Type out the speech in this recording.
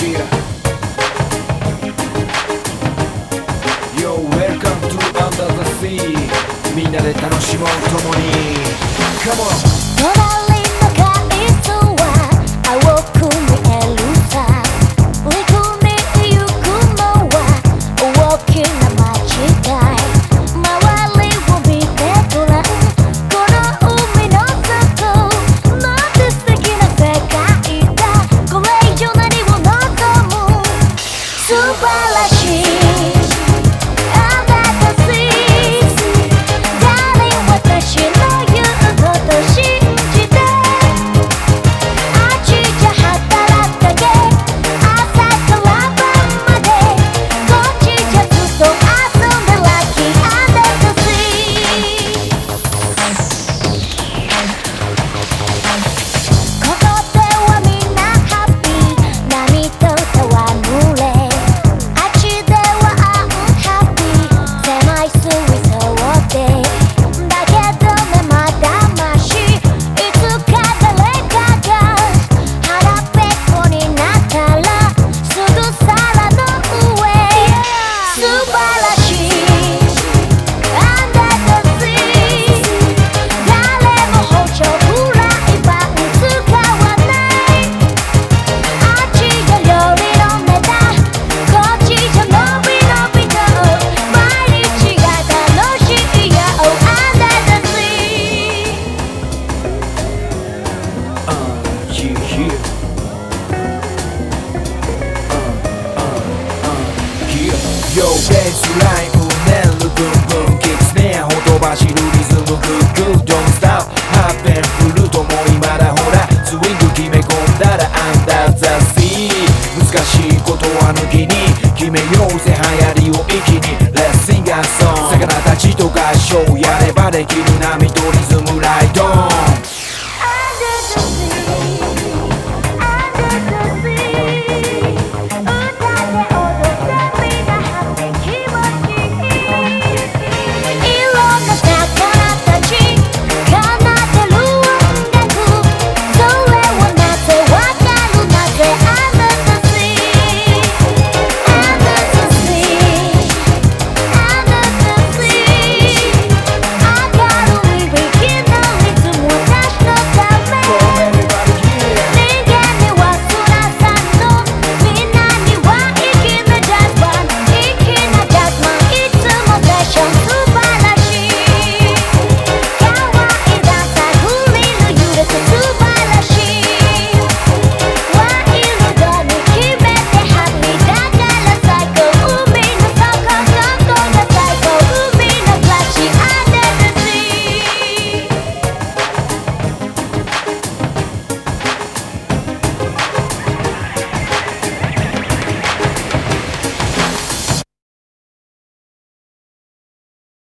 Yeah Yo, welcome to Under the Sea みんなで楽しもう共に Come on! Yo, ベースラインうねるブンブンキックスネアほとばしるリズムグッグッ Don't stop ハーペンフルートも今だほらスイング決め込んだら Under the sea 難しいことは抜きに決めようぜ流行りを一気に Let's sing a song 魚たちと合唱やればできる波とリズムライド。ン